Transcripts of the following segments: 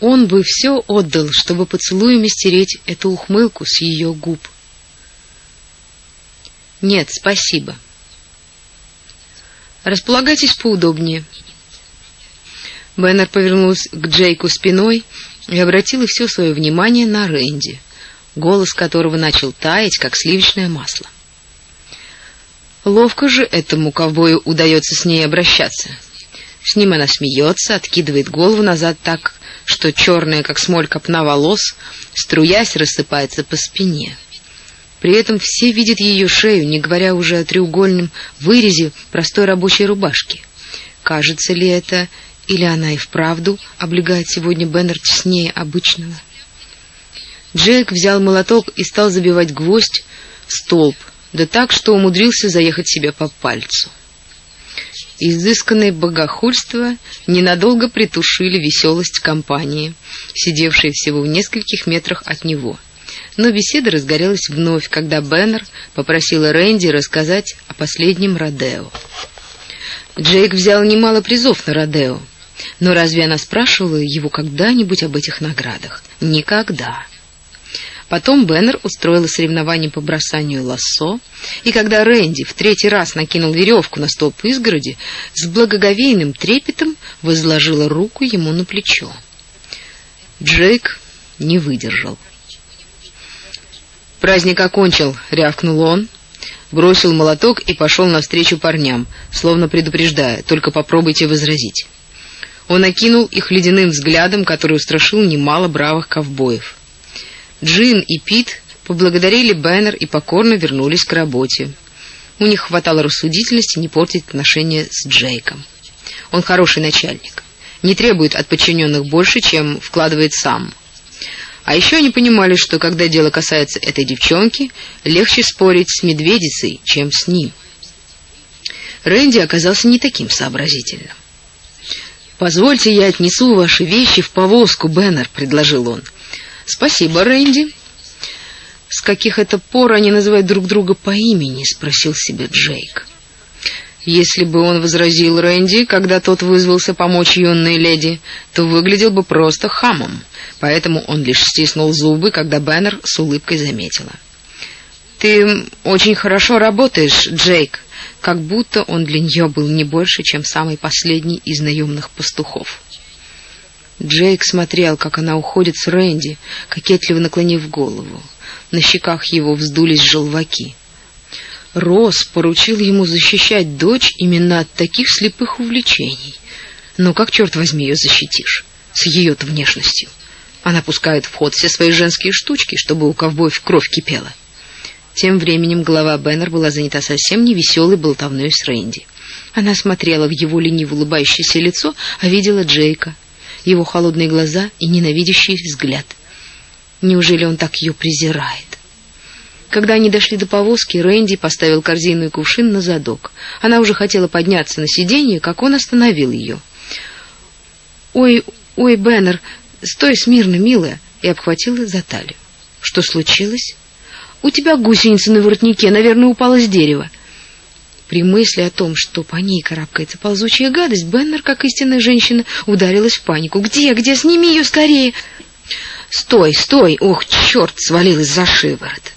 Он бы все отдал, чтобы поцелуями стереть эту ухмылку с ее губ. Нет, спасибо. Располагайтесь поудобнее. Беннер повернулся к Джейку спиной и обратила все свое внимание на Рэнди, голос которого начал таять, как сливочное масло. Ловко же этому ковбою удается с ней обращаться. С ним она смеется, откидывает голову назад так, что черная, как смоль копна волос, струясь, рассыпается по спине. При этом все видят ее шею, не говоря уже о треугольном вырезе простой рабочей рубашки. Кажется ли это, или она и вправду облегает сегодня Беннер теснее обычного? Джейк взял молоток и стал забивать гвоздь в столб, да так, что умудрился заехать себе по пальцу. Изысканное богохульство ненадолго притушили веселость компании, сидевшей всего в нескольких метрах от него. Но беседа разгорелась вновь, когда Беннер попросила Рэнди рассказать о последнем Родео. Джейк взял немало призов на Родео, но разве она спрашивала его когда-нибудь об этих наградах? Никогда. Потом Беннер устроила соревнование по бросанию лассо, и когда Рэнди в третий раз накинул веревку на столб изгороди, с благоговейным трепетом возложила руку ему на плечо. Джейк не выдержал. «Праздник окончил», — рявкнул он, бросил молоток и пошел навстречу парням, словно предупреждая, «только попробуйте возразить». Он окинул их ледяным взглядом, который устрашил немало бравых ковбоев. Джин и Пит поблагодарили Бэннер и покорно вернулись к работе. У них хватало рассудительности не портить отношения с Джейком. Он хороший начальник, не требует от подчиненных больше, чем вкладывает сам. А еще они понимали, что когда дело касается этой девчонки, легче спорить с медведицей, чем с ним. Рэнди оказался не таким сообразительным. «Позвольте, я отнесу ваши вещи в повозку, Беннер», — предложил он. Спасибо, Рэнди. С каких это пор они называют друг друга по имени, спросил себе Джейк. Если бы он возразил Рэнди, когда тот вызвался помочь юной леди, то выглядел бы просто хамом. Поэтому он лишь стиснул зубы, когда Беннер с улыбкой заметила: "Ты очень хорошо работаешь, Джейк", как будто он для нее был не больше, чем самый последний из наемных пастухов. Джейк смотрел, как она уходит с Рэнди, кокетливо наклонив голову. На щеках его вздулись желваки. Росс поручил ему защищать дочь именно от таких слепых увлечений. Но как, черт возьми, ее защитишь? С ее-то внешностью. Она пускает в ход все свои женские штучки, чтобы у ковбоев кровь кипела. Тем временем голова Беннер была занята совсем не веселой болтовной с Рэнди. Она смотрела в его лениво улыбающееся лицо, а видела Джейка — его холодные глаза и ненавидящий взгляд. Неужели он так ее презирает? Когда они дошли до повозки, Рэнди поставил корзину и кувшин на задок. Она уже хотела подняться на сиденье, как он остановил ее. «Ой, ой, Беннер, стой смирно, милая!» и обхватил ее за талию. «Что случилось?» «У тебя гусеница на воротнике, наверное, упала с дерева». При мысли о том, что по ней карабкается ползучая гадость, Беннер, как истинная женщина, ударилась в панику. «Где? Где? Сними ее скорее!» «Стой, стой! Ох, черт!» — свалилась за шиворот.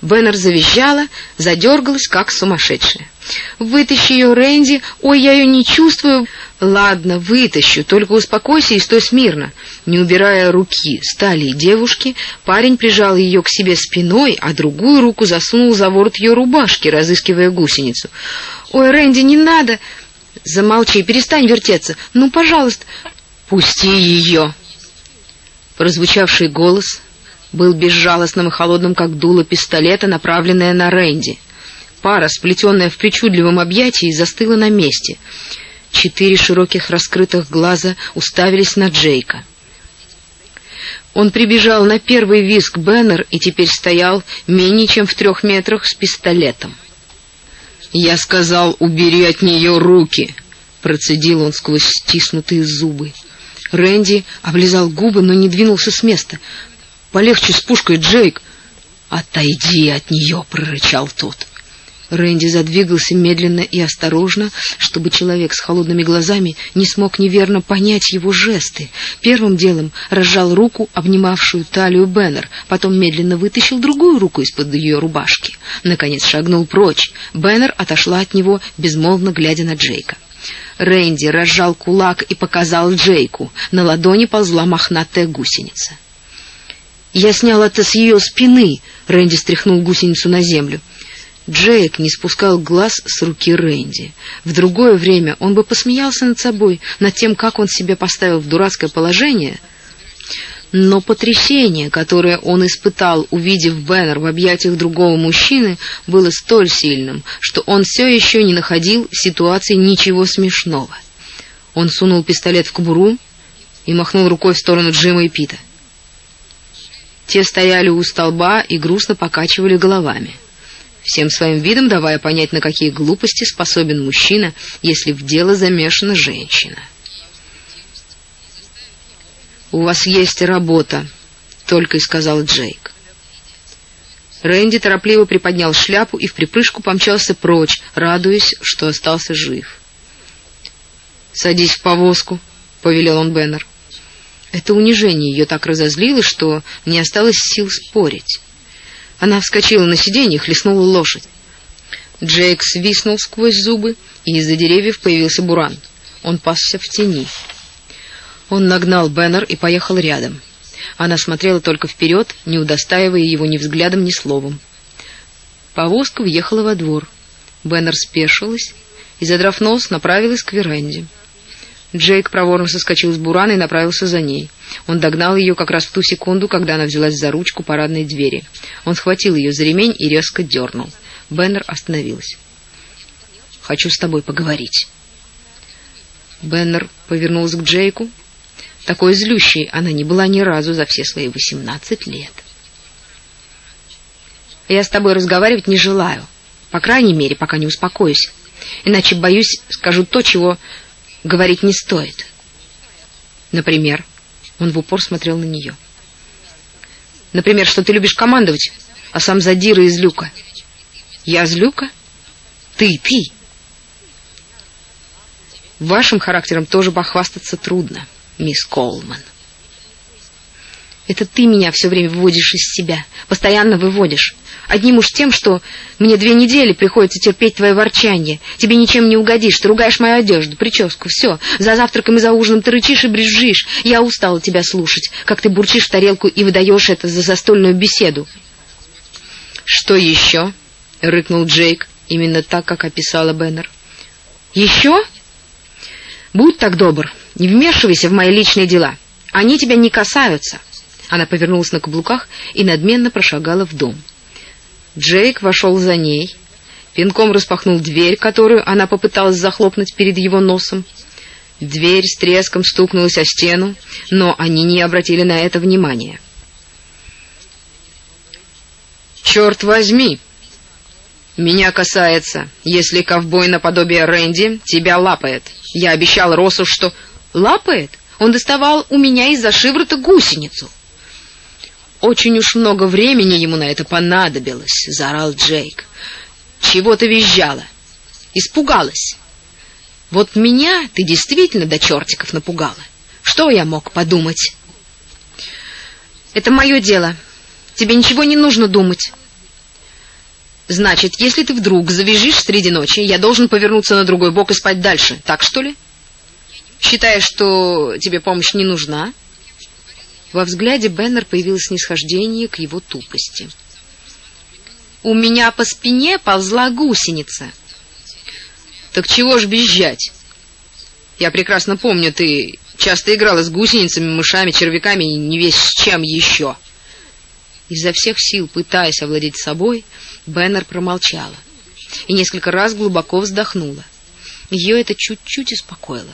Беннер завизжала, задергалась, как сумасшедшая. «Вытащи ее, Рэнди! Ой, я ее не чувствую!» «Ладно, вытащу, только успокойся и стой смирно». Не убирая руки с талии девушки, парень прижал ее к себе спиной, а другую руку засунул за ворот ее рубашки, разыскивая гусеницу. «Ой, Рэнди, не надо!» «Замолчи, перестань вертеться! Ну, пожалуйста!» «Пусти ее!» Прозвучавший голос был безжалостным и холодным, как дуло пистолета, направленное на Рэнди. Пара, сплетенная в причудливом объятии, застыла на месте. Четыре широких раскрытых глаза уставились на Джейка. Он прибежал на первый визг Беннер и теперь стоял менее чем в трех метрах с пистолетом. «Я сказал, убери от нее руки!» — процедил он сквозь стиснутые зубы. Рэнди облизал губы, но не двинулся с места. «Полегче с пушкой, Джейк!» «Отойди от нее!» — прорычал тот. Рэнди задвигался медленно и осторожно, чтобы человек с холодными глазами не смог неверно понять его жесты. Первым делом разжал руку, обнимавшую талию Беннер, потом медленно вытащил другую руку из-под ее рубашки. Наконец шагнул прочь. Беннер отошла от него, безмолвно глядя на Джейка. Рэнди разжал кулак и показал Джейку. На ладони ползла мохнатая гусеница. «Я снял это с ее спины!» — Рэнди стряхнул гусеницу на землю. Джейк не спускал глаз с руки Рэнди. В другое время он бы посмеялся над собой, над тем, как он себя поставил в дурацкое положение. Но потрясение, которое он испытал, увидев Беннер в объятиях другого мужчины, было столь сильным, что он все еще не находил в ситуации ничего смешного. Он сунул пистолет в кобуру и махнул рукой в сторону Джима и Пита. Те стояли у столба и грустно покачивали головами всем своим видом давая понять, на какие глупости способен мужчина, если в дело замешана женщина. «У вас есть работа», — только и сказал Джейк. Рэнди торопливо приподнял шляпу и в припрыжку помчался прочь, радуясь, что остался жив. «Садись в повозку», — повелел он Беннер. Это унижение ее так разозлило, что не осталось сил спорить. Она вскочила на сиденье и хлестнула лошадь. Джейк свистнул сквозь зубы, и из-за деревьев появился Буран. Он пасся в тени. Он нагнал Беннер и поехал рядом. Она смотрела только вперед, не удостаивая его ни взглядом, ни словом. Повозка въехала во двор. Беннер спешилась и, задрав нос, направилась к веранде. Джейк проворно соскочил с бурана и направился за ней. Он догнал ее как раз в ту секунду, когда она взялась за ручку парадной двери. Он схватил ее за ремень и резко дернул. Беннер остановилась. «Хочу с тобой поговорить». Беннер повернулась к Джейку. Такой злющей она не была ни разу за все свои восемнадцать лет. «Я с тобой разговаривать не желаю, по крайней мере, пока не успокоюсь. Иначе, боюсь, скажу то, чего говорить не стоит. Например, он в упор смотрел на нее. Например, что ты любишь командовать, а сам задира из люка. Я из люка? Ты, ты. Вашим характером тоже похвастаться трудно, мисс Колман. Это ты меня все время выводишь из себя, постоянно выводишь. Одним уж тем, что мне две недели приходится терпеть твое ворчание. Тебе ничем не угодишь, ты ругаешь мою одежду, прическу, все. За завтраком и за ужином ты рычишь и брюзжишь. Я устала тебя слушать, как ты бурчишь в тарелку и выдаешь это за застольную беседу. Что еще? — рыкнул Джейк, именно так, как описала Беннер. Еще? Будь так добр, не вмешивайся в мои личные дела. Они тебя не касаются. Она повернулась на каблуках и надменно прошагала в дом. Джейк вошел за ней, пинком распахнул дверь, которую она попыталась захлопнуть перед его носом. Дверь с треском стукнулась о стену, но они не обратили на это внимания. «Черт возьми! Меня касается, если ковбой наподобие Рэнди тебя лапает. Я обещал Росу, что...» «Лапает? Он доставал у меня из-за шиврота гусеницу». Очень уж много времени ему на это понадобилось, заорал Джейк. Чего ты визжала? Испугалась. Вот меня ты действительно до чертиков напугала. Что я мог подумать? Это мое дело. Тебе ничего не нужно думать. Значит, если ты вдруг завяжешь среди ночи, я должен повернуться на другой бок и спать дальше. Так что ли? Считаешь, что тебе помощь не нужна? Во взгляде Беннер появилось снисхождение к его тупости. У меня по спине ползла гусеница. Так чего ж бежать? Я прекрасно помню, ты часто играла с гусеницами, мышами, червяками и не весь с чем еще. Изо всех сил, пытаясь овладеть собой, Беннер промолчала и несколько раз глубоко вздохнула. Ее это чуть-чуть успокоило.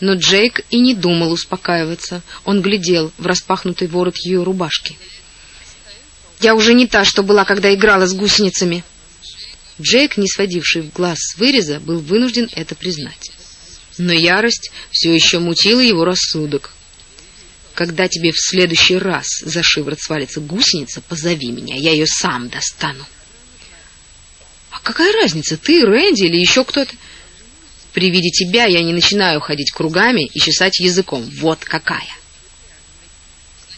Но Джейк и не думал успокаиваться. Он глядел в распахнутый ворот ее рубашки. «Я уже не та, что была, когда играла с гусеницами». Джейк, не сводивший глаз с выреза, был вынужден это признать. Но ярость все еще мутила его рассудок. «Когда тебе в следующий раз за шиворот свалится гусеница, позови меня, я ее сам достану». «А какая разница, ты, Рэнди или еще кто-то? При виде тебя я не начинаю ходить кругами и чесать языком. Вот какая.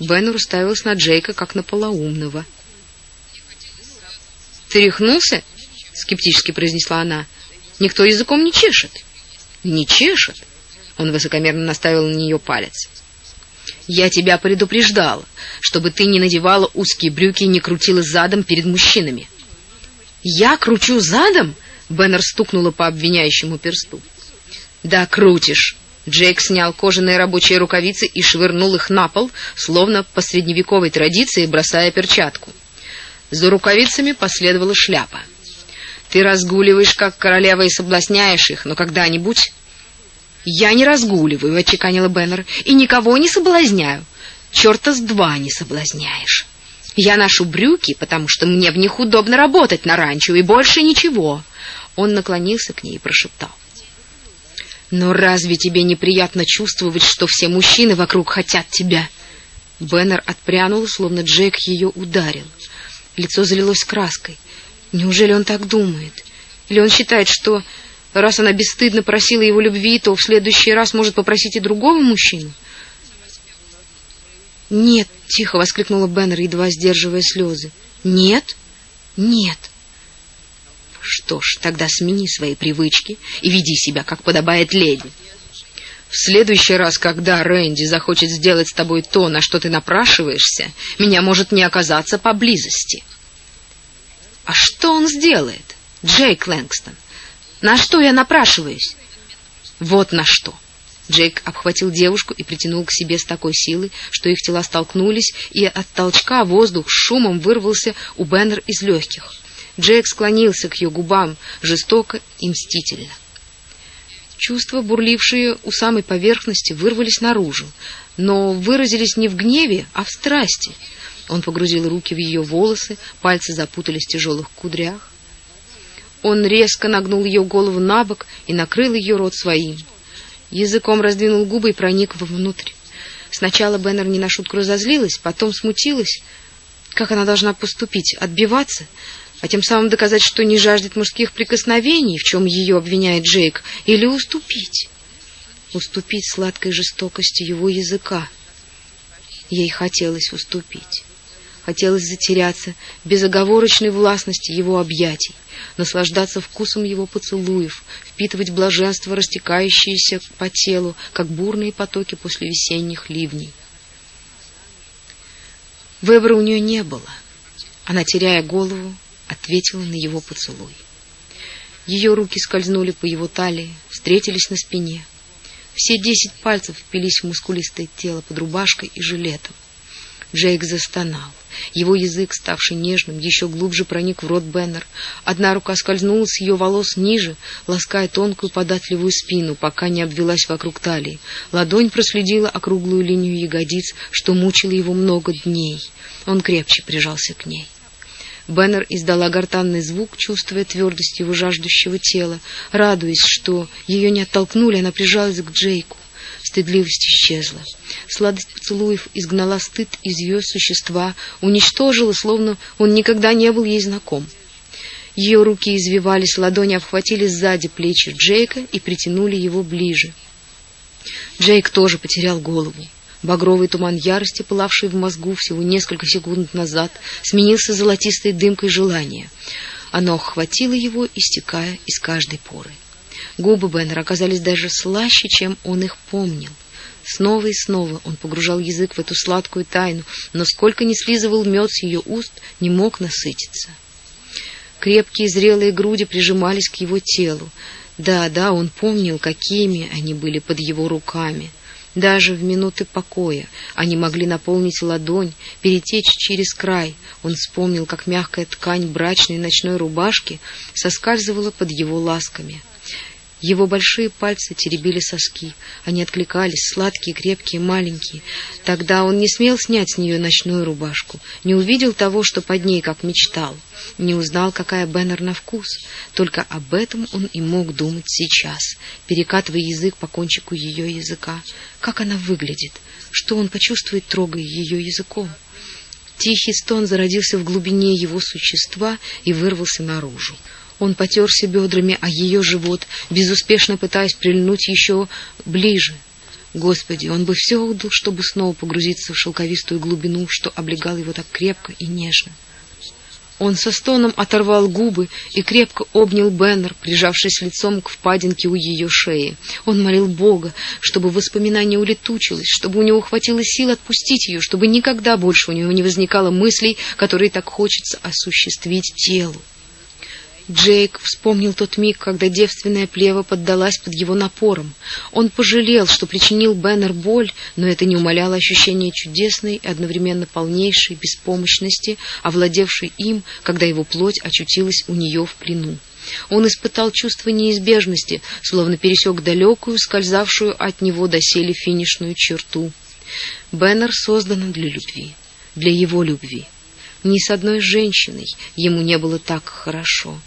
Беннер уставился на Джейка, как на полоумного. «Ты рехнулся?» — скептически произнесла она. «Никто языком не чешет». «Не чешет?» — он высокомерно наставил на нее палец. «Я тебя предупреждал, чтобы ты не надевала узкие брюки и не крутила задом перед мужчинами». «Я кручу задом?» — Беннер стукнула по обвиняющему персту. «Да, крутишь». Джейк снял кожаные рабочие рукавицы и швырнул их на пол, словно по средневековой традиции бросая перчатку. За рукавицами последовала шляпа. Ты разгуливаешь, как королева, и соблазняешь их, но когда-нибудь... Я не разгуливаю, — отчеканила Беннер, — и никого не соблазняю. Черта с два не соблазняешь. Я ношу брюки, потому что мне в них удобно работать на ранчо, и больше ничего. Он наклонился к ней и прошептал. Но разве тебе неприятно чувствовать, что все мужчины вокруг хотят тебя? Беннер отпрянула, словно Джек ее ударил. Лицо залилось краской. Неужели он так думает? Или он считает, что раз она бесстыдно просила его любви, то в следующий раз может попросить и другого мужчину? «Нет!» — тихо воскликнула Беннер, едва сдерживая слезы. «Нет? Нет!» Что ж, тогда смени свои привычки и веди себя, как подобает леди. В следующий раз, когда Рэнди захочет сделать с тобой то, на что ты напрашиваешься, меня может не оказаться поблизости. А что он сделает, Джейк Лэнгстон? На что я напрашиваюсь? Вот на что. Джейк обхватил девушку и притянул к себе с такой силой, что их тела столкнулись, и от толчка воздух с шумом вырвался у Беннер из легких. Джейк склонился к ее губам, жестоко и мстительно. Чувства, бурлившие у самой поверхности, вырвались наружу, но выразились не в гневе, а в страсти. Он погрузил руки в ее волосы, пальцы запутались в тяжелых кудрях. Он резко нагнул ее голову на бок и накрыл ее рот своим. Языком раздвинул губы и проник вовнутрь. Сначала Беннер не на шутку разозлилась, потом смутилась. Как она должна поступить? Отбиваться? А тем самым доказать, что не жаждет мужских прикосновений, в чем ее обвиняет Джейк, или уступить. Уступить сладкой жестокости его языка. Ей хотелось уступить. Хотелось затеряться в безоговорочной властности его объятий, наслаждаться вкусом его поцелуев, впитывать блаженство, растекающееся по телу, как бурные потоки после весенних ливней. Выбора у нее не было. Она, теряя голову, ответила на его поцелуй. Ее руки скользнули по его талии, встретились на спине. Все десять пальцев впились в мускулистое тело под рубашкой и жилетом. Джейк застонал. Его язык, ставший нежным, еще глубже проник в рот Беннер. Одна рука скользнула с ее волос ниже, лаская тонкую податливую спину, пока не обвелась вокруг талии. Ладонь проследила округлую линию ягодиц, что мучило его много дней. Он крепче прижался к ней. Беннер издала гортанный звук, чувствуя твердость его жаждущего тела. Радуясь, что ее не оттолкнули, она прижалась к Джейку. Стыдливость исчезла. Сладость поцелуев изгнала стыд из ее существа, уничтожила, словно он никогда не был ей знаком. Ее руки извивались, ладони обхватили сзади плечи Джейка и притянули его ближе. Джейк тоже потерял голову. Багровый туман ярости, пылавший в мозгу всего несколько секунд назад, сменился золотистой дымкой желания. Оно охватило его, истекая из каждой поры. Губы Беннера оказались даже слаще, чем он их помнил. Снова и снова он погружал язык в эту сладкую тайну, но сколько ни слизывал мед с ее уст, не мог насытиться. Крепкие зрелые груди прижимались к его телу. Да, да, он помнил, какими они были под его руками — даже в минуты покоя они могли наполнить ладонь, перетечь через край. Он вспомнил, как мягкая ткань брачной ночной рубашки соскальзывала под его ласками. Его большие пальцы теребили соски. Они откликались, сладкие, крепкие, маленькие. Тогда он не смел снять с нее ночную рубашку, не увидел того, что под ней, как мечтал, не узнал, какая Беннер на вкус. Только об этом он и мог думать сейчас, перекатывая язык по кончику ее языка. Как она выглядит, что он почувствует, трогая ее языком. Тихий стон зародился в глубине его существа и вырвался наружу. Он потерся бедрами о ее живот, безуспешно пытаясь прильнуть еще ближе. Господи, он бы все отдал, чтобы снова погрузиться в шелковистую глубину, что облегал его так крепко и нежно. Он со стоном оторвал губы и крепко обнял Беннер, прижавшись лицом к впадинке у ее шеи. Он молил Бога, чтобы воспоминание улетучилось, чтобы у него хватило сил отпустить ее, чтобы никогда больше у него не возникало мыслей, которые так хочется осуществить телу. Джейк вспомнил тот миг, когда девственная плева поддалась под его напором. Он пожалел, что причинил Беннер боль, но это не умаляло ощущение чудесной и одновременно полнейшей беспомощности, овладевшей им, когда его плоть очутилась у нее в плену. Он испытал чувство неизбежности, словно пересек далекую, скользавшую от него доселе финишную черту. Беннер создан для любви, для его любви. Ни с одной женщиной ему не было так хорошо.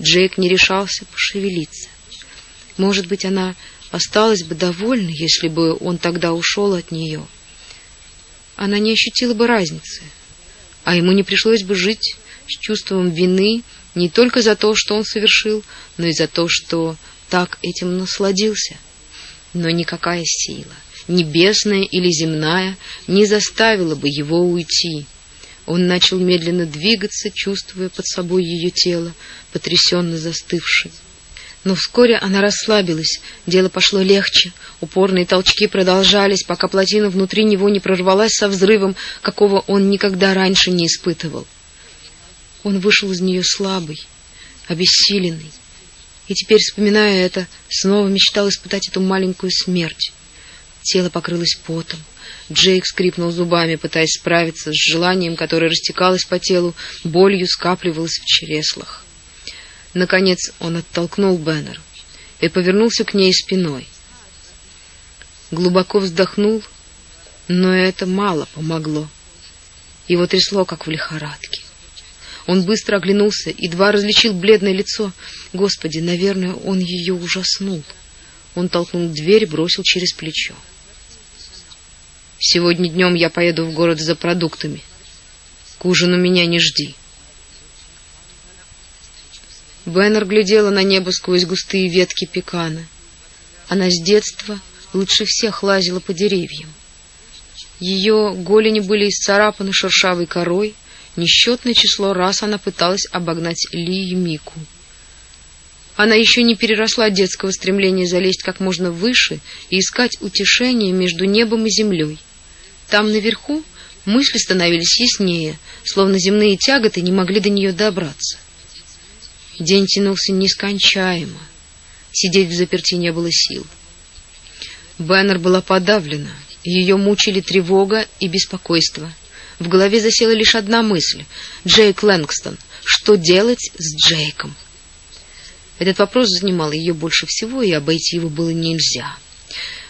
Джейк не решался пошевелиться. Может быть, она осталась бы довольна, если бы он тогда ушел от нее. Она не ощутила бы разницы, а ему не пришлось бы жить с чувством вины не только за то, что он совершил, но и за то, что так этим насладился. Но никакая сила, небесная или земная, не заставила бы его уйти. Он начал медленно двигаться, чувствуя под собой ее тело, потрясенно застывшее. Но вскоре она расслабилась, дело пошло легче. Упорные толчки продолжались, пока плотина внутри него не прорвалась со взрывом, какого он никогда раньше не испытывал. Он вышел из нее слабый, обессиленный, и теперь, вспоминая это, снова мечтал испытать эту маленькую смерть. Тело покрылось потом. Джейк скрипнул зубами, пытаясь справиться с желанием, которое растекалось по телу, болью скапливалось в чреслах. Наконец он оттолкнул Беннер и повернулся к ней спиной. Глубоко вздохнул, но это мало помогло. Его трясло, как в лихорадке. Он быстро оглянулся, и едва различил бледное лицо. Господи, наверное, он ее ужаснул. Он толкнул дверь бросил через плечо. Сегодня днем я поеду в город за продуктами. К ужину меня не жди. Беннер глядела на небо сквозь густые ветки пекана. Она с детства лучше всех лазила по деревьям. Ее голени были исцарапаны шершавой корой, несчетное число раз она пыталась обогнать Ли и Мику. Она еще не переросла детского стремления залезть как можно выше и искать утешение между небом и землей. Там наверху мысли становились яснее, словно земные тяготы не могли до нее добраться. День тянулся нескончаемо. Сидеть в заперти не было сил. Бэннер была подавлена, ее мучили тревога и беспокойство. В голове засела лишь одна мысль — Джейк Лэнгстон. Что делать с Джейком? Этот вопрос занимал ее больше всего, и обойти его было нельзя.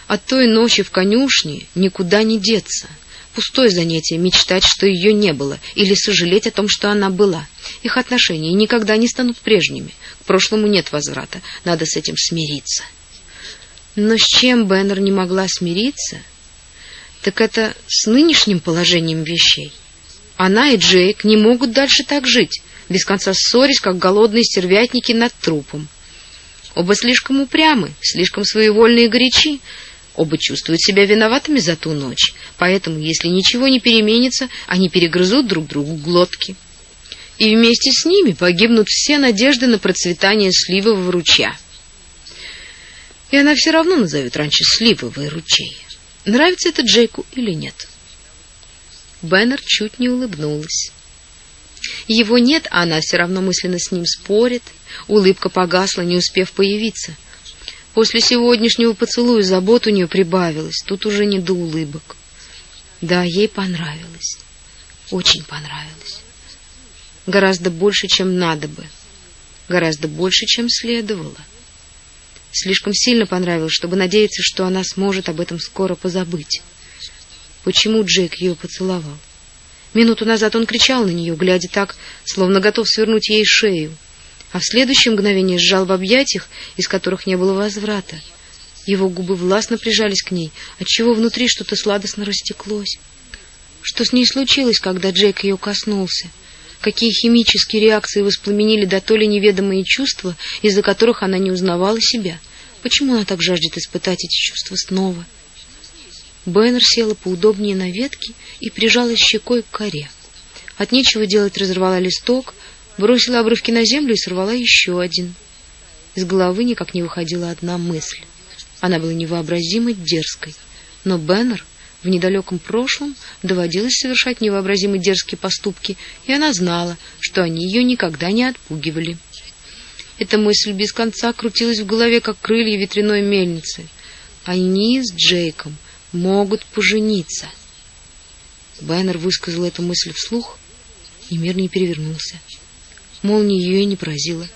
От той ночи в конюшне никуда не деться. Пустое занятие мечтать, что ее не было, или сожалеть о том, что она была. Их отношения никогда не станут прежними. К прошлому нет возврата. Надо с этим смириться. Но с чем Беннер не могла смириться, так это с нынешним положением вещей. Она и Джейк не могут дальше так жить, без конца ссорясь, как голодные стервятники над трупом. Оба слишком упрямы, слишком своевольны и горячи, Оба чувствуют себя виноватыми за ту ночь, поэтому, если ничего не переменится, они перегрызут друг другу глотки. И вместе с ними погибнут все надежды на процветание сливового ручья. И она все равно назовет раньше сливовый ручей. Нравится это Джейку или нет? Беннер чуть не улыбнулась. Его нет, а она все равно мысленно с ним спорит. Улыбка погасла, не успев появиться — После сегодняшнего поцелуя забот у нее прибавилось, тут уже не до улыбок. Да, ей понравилось. Очень понравилось. Гораздо больше, чем надо бы. Гораздо больше, чем следовало. Слишком сильно понравилось, чтобы надеяться, что она сможет об этом скоро позабыть. Почему Джек ее поцеловал? Минуту назад он кричал на нее, глядя так, словно готов свернуть ей шею а в следующее мгновение сжал в объятиях, из которых не было возврата. Его губы властно прижались к ней, отчего внутри что-то сладостно растеклось. Что с ней случилось, когда Джейк ее коснулся? какие химические реакции воспламенили до то ли неведомые чувства, из-за которых она не узнавала себя. Почему она так жаждет испытать эти чувства снова? Бэннер села поудобнее на ветке и прижалась щекой к коре. От нечего делать разорвала листок, бросила обрывки на землю и сорвала еще один. Из головы никак не выходила одна мысль. Она была невообразимо дерзкой, но Беннер в недалеком прошлом доводилось совершать невообразимо дерзкие поступки, и она знала, что они ее никогда не отпугивали. Эта мысль без конца крутилась в голове, как крылья ветряной мельницы. Они с Джейком могут пожениться. Беннер высказал эту мысль вслух, и мир не перевернулся. Молния ее не поразила.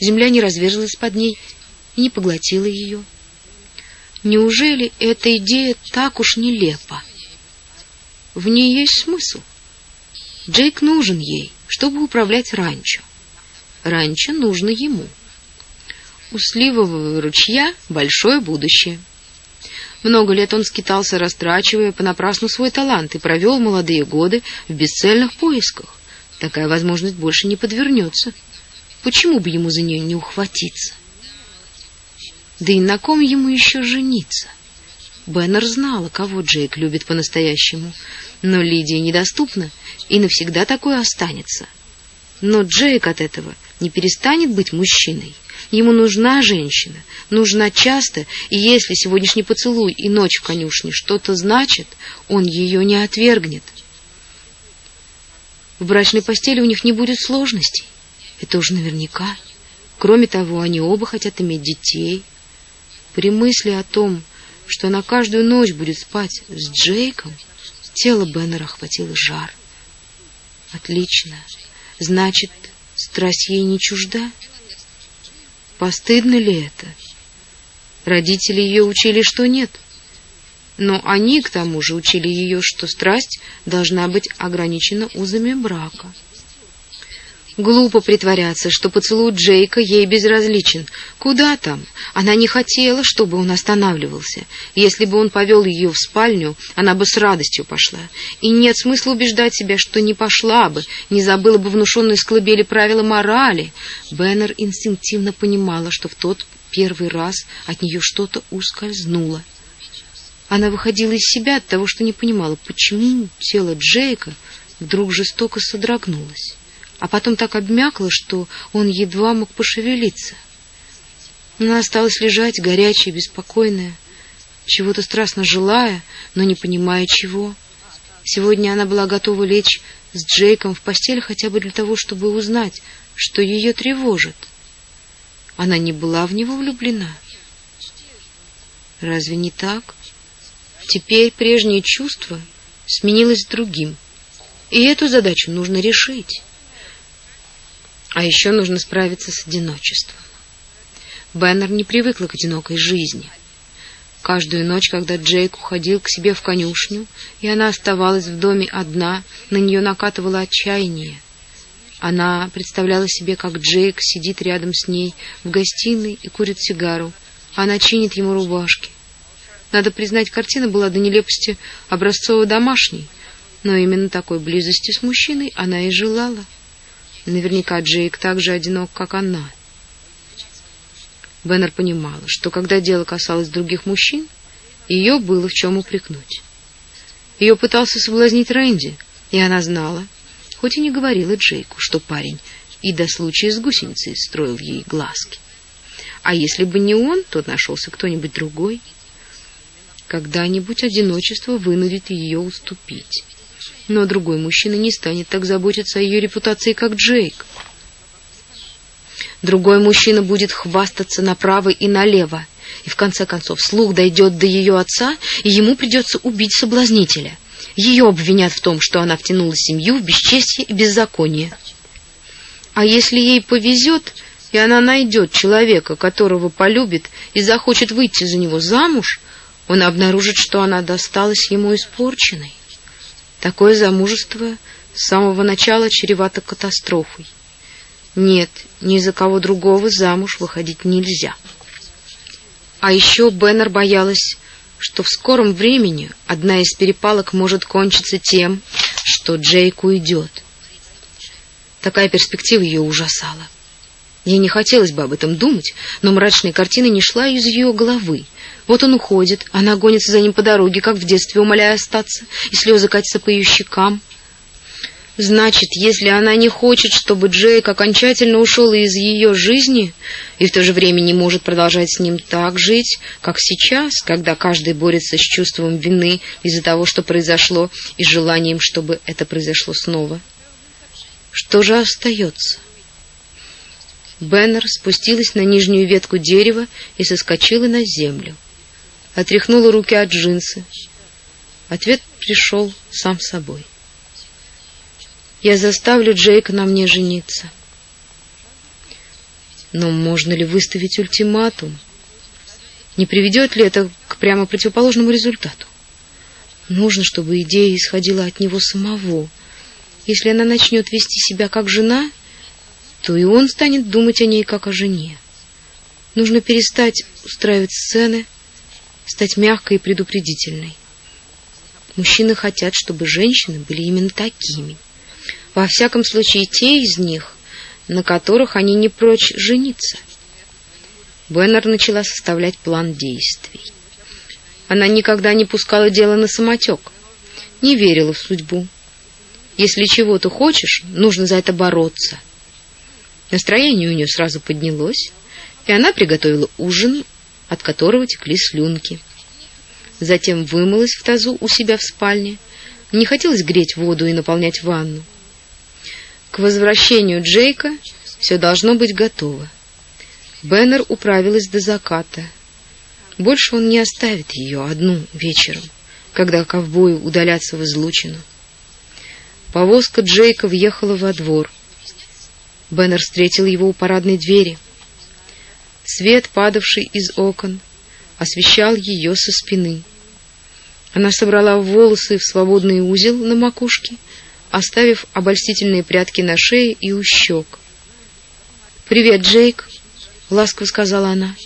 Земля не разверзлась под ней и не поглотила ее. Неужели эта идея так уж нелепа? В ней есть смысл. Джейк нужен ей, чтобы управлять ранчо. Ранчо нужно ему. У сливового ручья большое будущее. Много лет он скитался, растрачивая понапрасну свой талант, и провел молодые годы в бесцельных поисках. Такая возможность больше не подвернется. Почему бы ему за нее не ухватиться? Да и на ком ему еще жениться? Беннер знала, кого Джейк любит по-настоящему, но Лидия недоступна и навсегда такой останется. Но Джейк от этого не перестанет быть мужчиной. Ему нужна женщина, нужна часто, и если сегодняшний поцелуй и ночь в конюшне что-то значит, он ее не отвергнет. В брачной постели у них не будет сложностей. Это уж наверняка. Кроме того, они оба хотят иметь детей — при мысли о том, что она каждую ночь будет спать с Джейком, тело Беннера охватило жар. Отлично. Значит, страсть ей не чужда? Постыдно ли это? Родители ее учили, что нет. Но они, к тому же, учили ее, что страсть должна быть ограничена узами брака. Глупо притворяться, что поцелуй Джейка ей безразличен. Куда там? Она не хотела, чтобы он останавливался. Если бы он повел ее в спальню, она бы с радостью пошла. И нет смысла убеждать себя, что не пошла бы, не забыла бы внушенные с колыбели правила морали. Беннер инстинктивно понимала, что в тот первый раз от нее что-то ускользнуло. Она выходила из себя от того, что не понимала, почему тело Джейка вдруг жестоко содрогнулось а потом так обмякла, что он едва мог пошевелиться. Она осталась лежать, горячая, беспокойная, чего-то страстно желая, но не понимая чего. Сегодня она была готова лечь с Джейком в постель хотя бы для того, чтобы узнать, что ее тревожит. Она не была в него влюблена. Разве не так? Теперь прежнее чувство сменилось другим, и эту задачу нужно решить. А еще нужно справиться с одиночеством. Беннер не привыкла к одинокой жизни. Каждую ночь, когда Джейк уходил к себе в конюшню, и она оставалась в доме одна, на нее накатывало отчаяние. Она представляла себе, как Джейк сидит рядом с ней в гостиной и курит сигару, а она чинит ему рубашки. Надо признать, картина была до нелепости образцово-домашней, но именно такой близости с мужчиной она и желала. Наверняка Джейк так же одинок, как она. Беннер понимала, что когда дело касалось других мужчин, ее было в чем упрекнуть. Ее пытался соблазнить Рэнди, и она знала, хоть и не говорила Джейку, что парень и до случая с гусеницей строил ей глазки. А если бы не он, то нашелся кто-нибудь другой. Когда-нибудь одиночество вынудит ее уступить но другой мужчина не станет так заботиться о ее репутации, как Джейк. Другой мужчина будет хвастаться направо и налево, и в конце концов слух дойдет до ее отца, и ему придется убить соблазнителя. Ее обвинят в том, что она втянула семью в бесчестье и беззаконие. А если ей повезет, и она найдет человека, которого полюбит и захочет выйти за него замуж, он обнаружит, что она досталась ему испорченной. Такое замужество с самого начала чревато катастрофой. Нет, ни за кого другого замуж выходить нельзя. А еще Беннер боялась, что в скором времени одна из перепалок может кончиться тем, что Джейк уйдет. Такая перспектива ее ужасала. Ей не хотелось бы об этом думать, но мрачная картина не шла из ее головы. Вот он уходит, она гонится за ним по дороге, как в детстве, умоляя остаться, и слезы катятся по ее щекам. Значит, если она не хочет, чтобы Джейк окончательно ушел из ее жизни, и в то же время не может продолжать с ним так жить, как сейчас, когда каждый борется с чувством вины из-за того, что произошло, и желанием, чтобы это произошло снова, что же остается? Беннер спустилась на нижнюю ветку дерева и соскочила на землю. Отряхнула руки от джинсы. Ответ пришел сам собой. Я заставлю Джейка на мне жениться. Но можно ли выставить ультиматум? Не приведет ли это к прямо противоположному результату? Нужно, чтобы идея исходила от него самого. Если она начнет вести себя как жена, то и он станет думать о ней как о жене. Нужно перестать устраивать сцены, стать мягкой и предупредительной. Мужчины хотят, чтобы женщины были именно такими. Во всяком случае, те из них, на которых они не прочь жениться. Беннер начала составлять план действий. Она никогда не пускала дело на самотек, не верила в судьбу. Если чего-то хочешь, нужно за это бороться. Настроение у нее сразу поднялось, и она приготовила ужин, от которого текли слюнки. Затем вымылась в тазу у себя в спальне. Не хотелось греть воду и наполнять ванну. К возвращению Джейка все должно быть готово. Беннер управилась до заката. Больше он не оставит ее одну вечером, когда ковбои удалятся в излучину. Повозка Джейка въехала во двор. Беннер встретил его у парадной двери. Свет, падавший из окон, освещал ее со спины. Она собрала волосы в свободный узел на макушке, оставив обольстительные прядки на шее и у щек. «Привет, Джейк!» — ласково сказала она.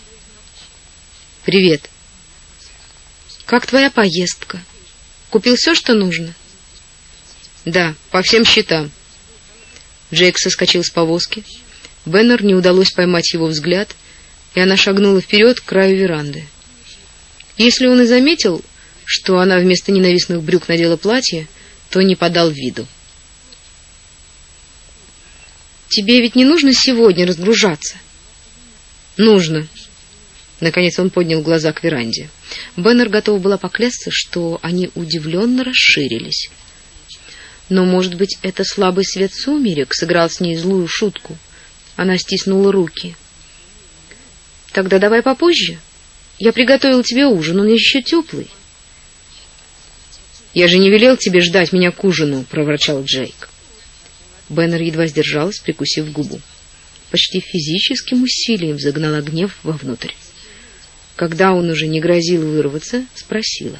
«Привет!» «Как твоя поездка? Купил все, что нужно?» «Да, по всем счетам. Джейк соскочил с повозки. Беннер не удалось поймать его взгляд, и она шагнула вперед к краю веранды. Если он и заметил, что она вместо ненавистных брюк надела платье, то не подал виду. Тебе ведь не нужно сегодня разгружаться. Нужно. Наконец он поднял глаза к веранде. Беннер готова была поклясться, что они удивленно расширились. Но, может быть, это слабый свет сумерек сыграл с ней злую шутку. Она стиснула руки. Тогда давай попозже. Я приготовил тебе ужин, он еще теплый. Я же не велел тебе ждать меня к ужину, проворчал Джейк. Беннер едва сдержалась, прикусив губу. Почти физическим усилием загнала гнев вовнутрь. Когда он уже не грозил вырваться, спросила: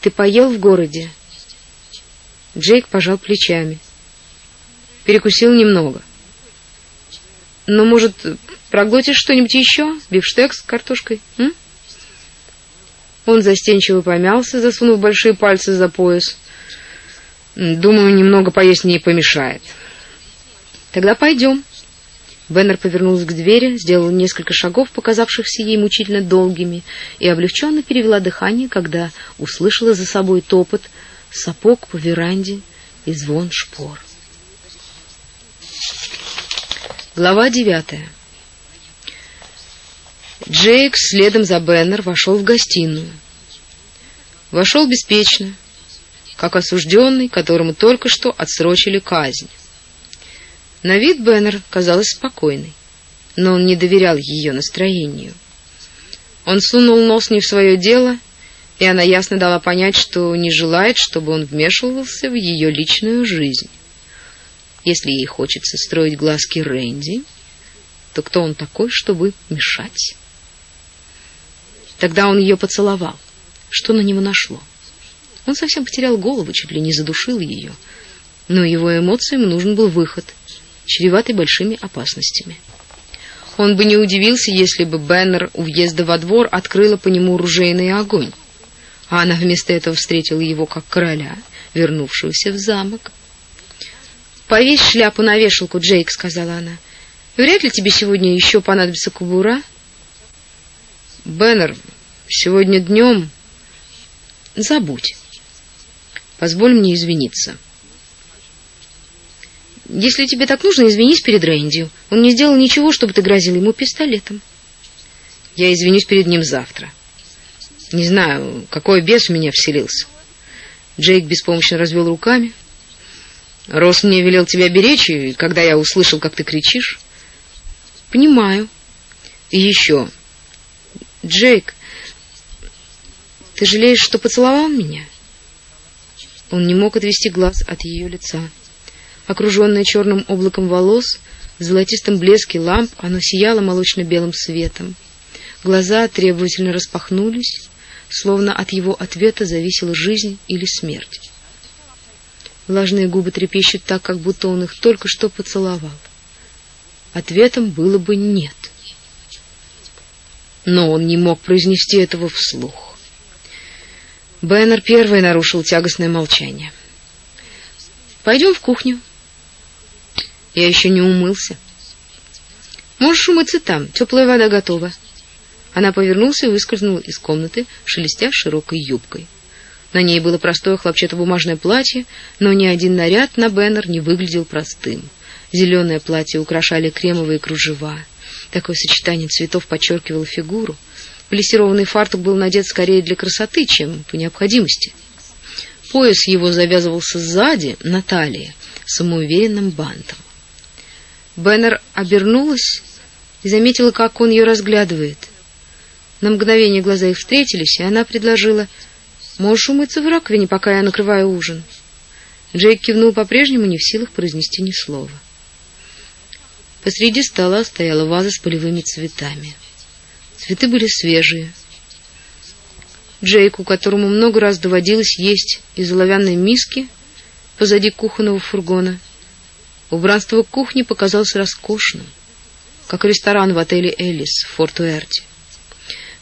"Ты поел в городе?" Джейк пожал плечами. Перекусил немного. Ну, может, проглотишь что-нибудь еще? Бифштекс с картошкой, м? Он застенчиво помялся, засунув большие пальцы за пояс. Думаю, немного поесть не помешает. Тогда пойдем. Беннер повернулся к двери, сделал несколько шагов, показавшихся ей мучительно долгими, и облегченно перевела дыхание, когда услышала за собой топот, сапог по веранде и звон шпор. Глава девятая. Джейк следом за Беннер вошел в гостиную. Вошел беспечно, как осужденный, которому только что отсрочили казнь. На вид Беннер казалась спокойной, но он не доверял ее настроению. Он сунул нос не в свое дело и она ясно дала понять, что не желает, чтобы он вмешивался в ее личную жизнь. Если ей хочется строить глазки Рэнди, то кто он такой, чтобы мешать? Тогда он ее поцеловал. Что на него нашло? Он совсем потерял голову, чуть ли не задушил ее. Но его эмоциям нужен был выход, чреватый большими опасностями. Он бы не удивился, если бы Беннер у въезда во двор открыла по нему ружейный огонь а она вместо этого встретила его как короля, вернувшегося в замок. «Повесь шляпу на вешалку, Джейк», — сказала она. «Вряд ли тебе сегодня еще понадобится кубура». «Беннер, сегодня днем...» «Забудь. Позволь мне извиниться». «Если тебе так нужно, извинись перед Рэнди. Он не сделал ничего, чтобы ты грозил ему пистолетом». «Я извинюсь перед ним завтра». Не знаю, какой бес в меня вселился. Джейк беспомощно развел руками. Рос мне велел тебя беречь, и когда я услышал, как ты кричишь... Понимаю. И еще. Джейк, ты жалеешь, что поцеловал меня? Он не мог отвести глаз от ее лица. Окруженное черным облаком волос, в золотистом блеске ламп, оно сияло молочно-белым светом. Глаза требовательно распахнулись, словно от его ответа зависела жизнь или смерть. Влажные губы трепещут так, как будто он их только что поцеловал. Ответом было бы «нет». Но он не мог произнести этого вслух. Беннер первый нарушил тягостное молчание. «Пойдем в кухню». «Я еще не умылся». «Можешь умыться там, теплая вода готова». Она повернулась и выскользнула из комнаты, шелестя широкой юбкой. На ней было простое хлопчатобумажное платье, но ни один наряд на Беннер не выглядел простым. Зеленое платье украшали кремовые кружева. Такое сочетание цветов подчеркивало фигуру. Плессированный фартук был надет скорее для красоты, чем по необходимости. Пояс его завязывался сзади, на талии, самоуверенным бантом. Беннер обернулась и заметила, как он ее разглядывает. На мгновение глаза их встретились, и она предложила: "Можешь умыться в раковине, пока я накрываю ужин". Джейк кивнул по-прежнему, не в силах произнести ни слова. Посреди стола стояла ваза с полевыми цветами. Цветы были свежие. Джейку, которому много раз доводилось есть из оловянной миски позади кухонного фургона, убранство кухни показалось роскошным, как ресторан в отеле Элис в Форт-Уэрте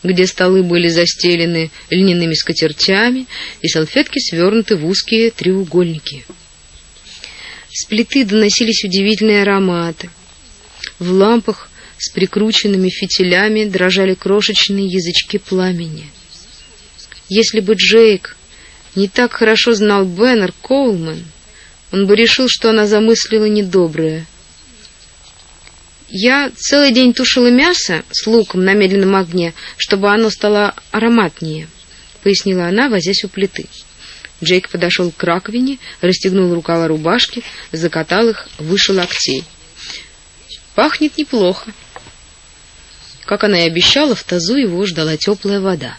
где столы были застелены льняными скатертями и салфетки свернуты в узкие треугольники. С плиты доносились удивительные ароматы. В лампах с прикрученными фитилями дрожали крошечные язычки пламени. Если бы Джейк не так хорошо знал Беннер Коулман, он бы решил, что она замыслила недоброе — я целый день тушила мясо с луком на медленном огне, чтобы оно стало ароматнее, пояснила она, возясь у плиты. Джейк подошел к раковине, расстегнул рукава рубашки, закатал их выше локтей. Пахнет неплохо. Как она и обещала, в тазу его ждала теплая вода.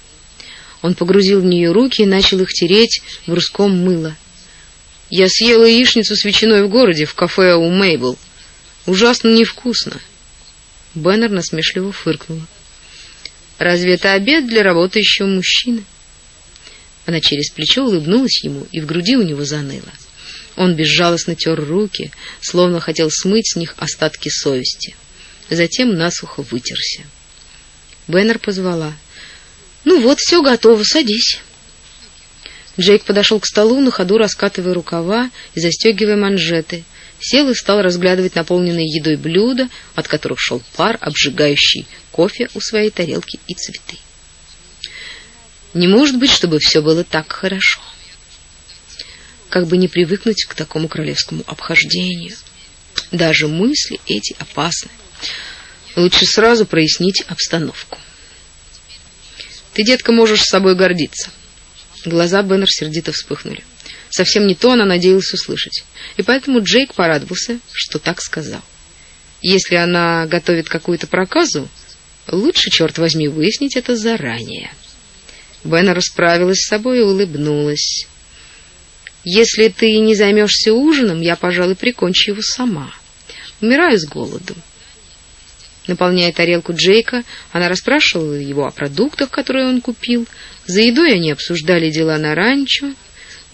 Он погрузил в нее руки и начал их тереть в русском мыло. Я съела яичницу с ветчиной в городе в кафе у Мейбл. Ужасно невкусно. Беннер насмешливо фыркнула. Разве это обед для работающего мужчины? Она через плечо улыбнулась ему, и в груди у него заныло. Он безжалостно тер руки, словно хотел смыть с них остатки совести. Затем насухо вытерся. Беннер позвала: "Ну вот, все готово, садись". Джейк подошел к столу, на ходу раскатывая рукава и застегивая манжеты сел и стал разглядывать наполненные едой блюда, от которых шел пар, обжигающий кофе у своей тарелки и цветы. Не может быть, чтобы все было так хорошо. Как бы не привыкнуть к такому королевскому обхождению. Даже мысли эти опасны. Лучше сразу прояснить обстановку. Ты, детка, можешь с собой гордиться. Глаза Беннер сердито вспыхнули. Совсем не то она надеялась услышать. И поэтому Джейк порадовался, что так сказал. Если она готовит какую-то проказу, лучше, черт возьми, выяснить это заранее. Бена расправилась с собой и улыбнулась. Если ты не займешься ужином, я, пожалуй, прикончу его сама. Умираю с голоду. Наполняя тарелку Джейка, она расспрашивала его о продуктах, которые он купил. За едой они обсуждали дела на ранчо.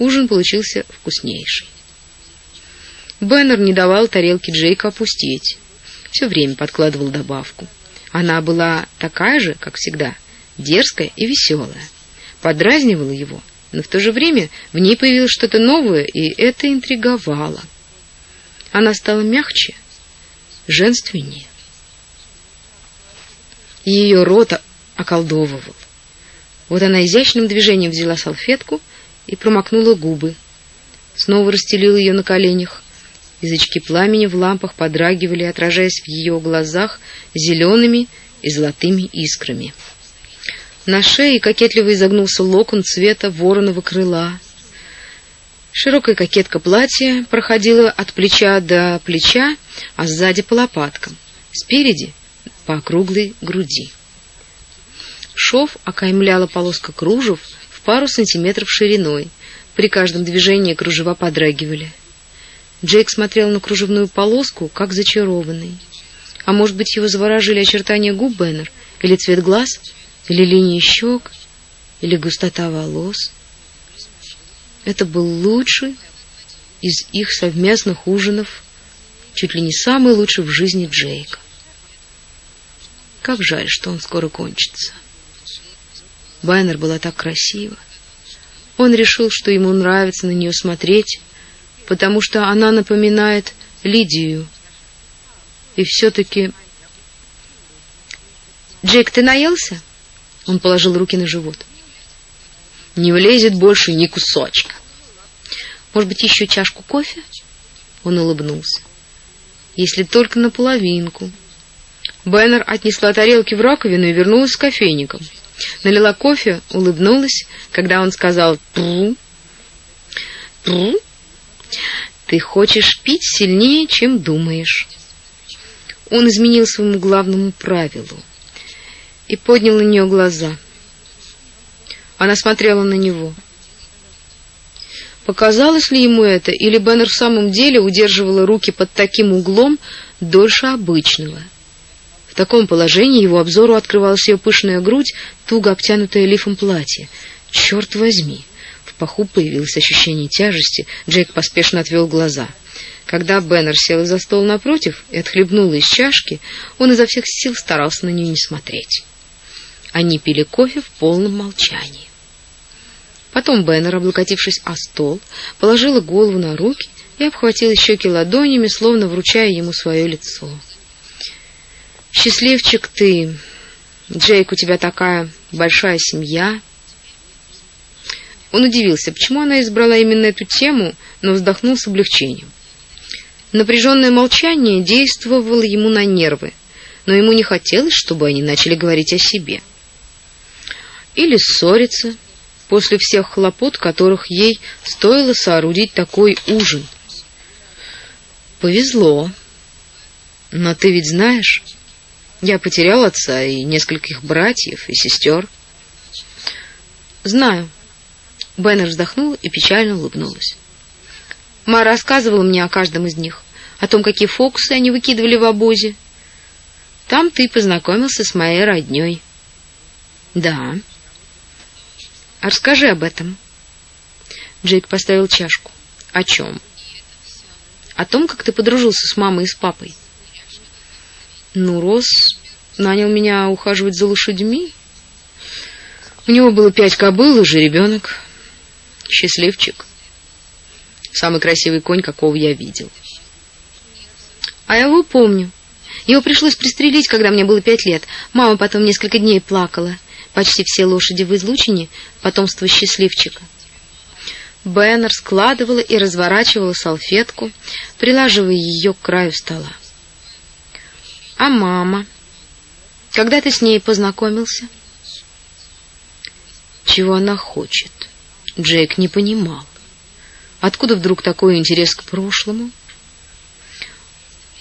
Ужин получился вкуснейший. Беннер не давал тарелке Джейка опустить. Все время подкладывал добавку. Она была такая же, как всегда, дерзкая и веселая. Подразнивала его, но в то же время в ней появилось что-то новое, и это интриговало. Она стала мягче, женственнее. Ее рот околдовывал. Вот она изящным движением взяла салфетку и промокнула губы. Снова расстелила ее на коленях. Язычки пламени в лампах подрагивали, отражаясь в ее глазах зелеными и золотыми искрами. На шее кокетливо изогнулся локон цвета вороного крыла. Широкая кокетка платья проходила от плеча до плеча, а сзади по лопаткам, спереди по округлой груди. Шов окаймляла полоска кружев пару сантиметров шириной. При каждом движении кружева подрагивали. Джейк смотрел на кружевную полоску, как зачарованный. А может быть, его заворожили очертания губ Беннер, или цвет глаз, или линии щек, или густота волос. Это был лучший из их совместных ужинов, чуть ли не самый лучший в жизни Джейка. Как жаль, что он скоро кончится. Байнер была так красива. Он решил, что ему нравится на нее смотреть, потому что она напоминает Лидию. И все-таки... «Джек, ты наелся?» Он положил руки на живот. «Не влезет больше ни кусочка». «Может быть, еще чашку кофе?» Он улыбнулся. «Если только наполовинку». Бэннер отнесла тарелки в раковину и вернулась с кофейником. Налила кофе, улыбнулась, когда он сказал «Пру». «Пру? Ты хочешь пить сильнее, чем думаешь». Он изменил своему главному правилу и поднял на нее глаза. Она смотрела на него. Показалось ли ему это, или Беннер в самом деле удерживала руки под таким углом дольше обычного — в таком положении его обзору открывалась ее пышная грудь, туго обтянутая лифом платье. Черт возьми! В паху появилось ощущение тяжести. Джейк поспешно отвел глаза. Когда Беннер сел за стол напротив и отхлебнул из чашки, он изо всех сил старался на нее не смотреть. Они пили кофе в полном молчании. Потом Беннер, облокотившись о стол, положила голову на руки и обхватила щеки ладонями, словно вручая ему свое лицо. Счастливчик ты. Джейк, у тебя такая большая семья. Он удивился, почему она избрала именно эту тему, но вздохнул с облегчением. Напряженное молчание действовало ему на нервы, но ему не хотелось, чтобы они начали говорить о себе. Или ссориться после всех хлопот, которых ей стоило соорудить такой ужин. Повезло. Но ты ведь знаешь, я потерял отца и нескольких братьев и сестер. Знаю. Беннер вздохнула и печально улыбнулась. Ма рассказывала мне о каждом из них, о том, какие фокусы они выкидывали в обозе. Там ты познакомился с моей роднёй. Да. А расскажи об этом. Джейк поставил чашку. О чем? О том, как ты подружился с мамой и с папой. Ну, Рос нанял меня ухаживать за лошадьми. У него было пять кобыл и жеребенок. Счастливчик. Самый красивый конь, какого я видел. А я его помню. Его пришлось пристрелить, когда мне было пять лет. Мама потом несколько дней плакала. Почти все лошади в излучине — потомство счастливчика. Беннер складывала и разворачивала салфетку, прилаживая ее к краю стола. А мама? Когда ты с ней познакомился? Чего она хочет? Джейк не понимал. Откуда вдруг такой интерес к прошлому?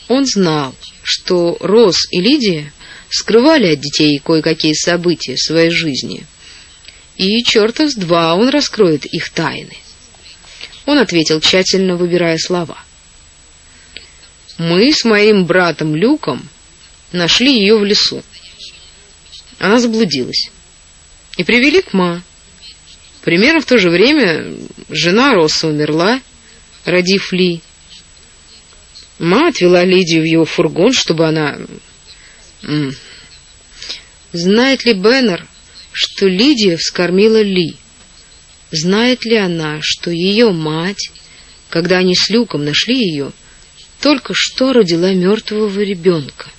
Он знал, что Роз и Лидия скрывали от детей кое-какие события своей жизни. И чертов с два он раскроет их тайны. Он ответил, тщательно выбирая слова. «Мы с моим братом Люком нашли ее в лесу. Она заблудилась. И привели к Ма. Примерно в то же время жена Росса умерла, родив Ли. Ма отвела Лидию в его фургон, чтобы она... Знает ли Беннер, что Лидия вскормила Ли? Знает ли она, что ее мать, когда они с Люком нашли ее, только что родила мертвого ребенка.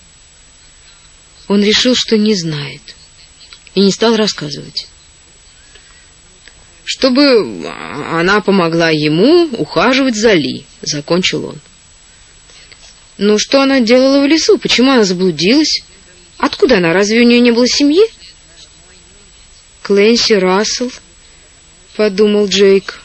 Он решил, что не знает, и не стал рассказывать. Чтобы она помогла ему ухаживать за Ли, закончил он. Ну что она делала в лесу? Почему она заблудилась? Откуда она? Разве у нее не было семьи? Клэнси Рассел, подумал Джейк.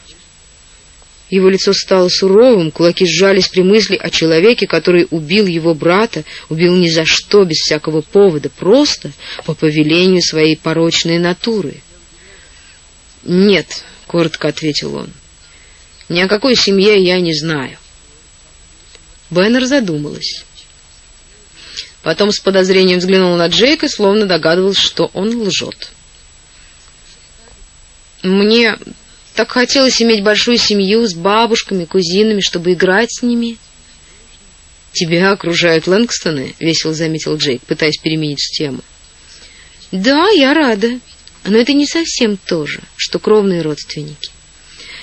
Его лицо стало суровым, кулаки сжались при мысли о человеке, который убил его брата, убил ни за что, без всякого повода, просто по повелению своей порочной натуры. «Нет», — коротко ответил он, — «ни о какой семье я не знаю». Беннер задумалась. Потом с подозрением взглянула на Джейка, словно догадывалась, что он лжет. «Мне так хотелось иметь большую семью с бабушками, кузинами, чтобы играть с ними». «Тебя окружают Лэнгстоны?» — весело заметил Джейк, пытаясь переменить тему. «Да, я рада. Но это не совсем то же, что кровные родственники.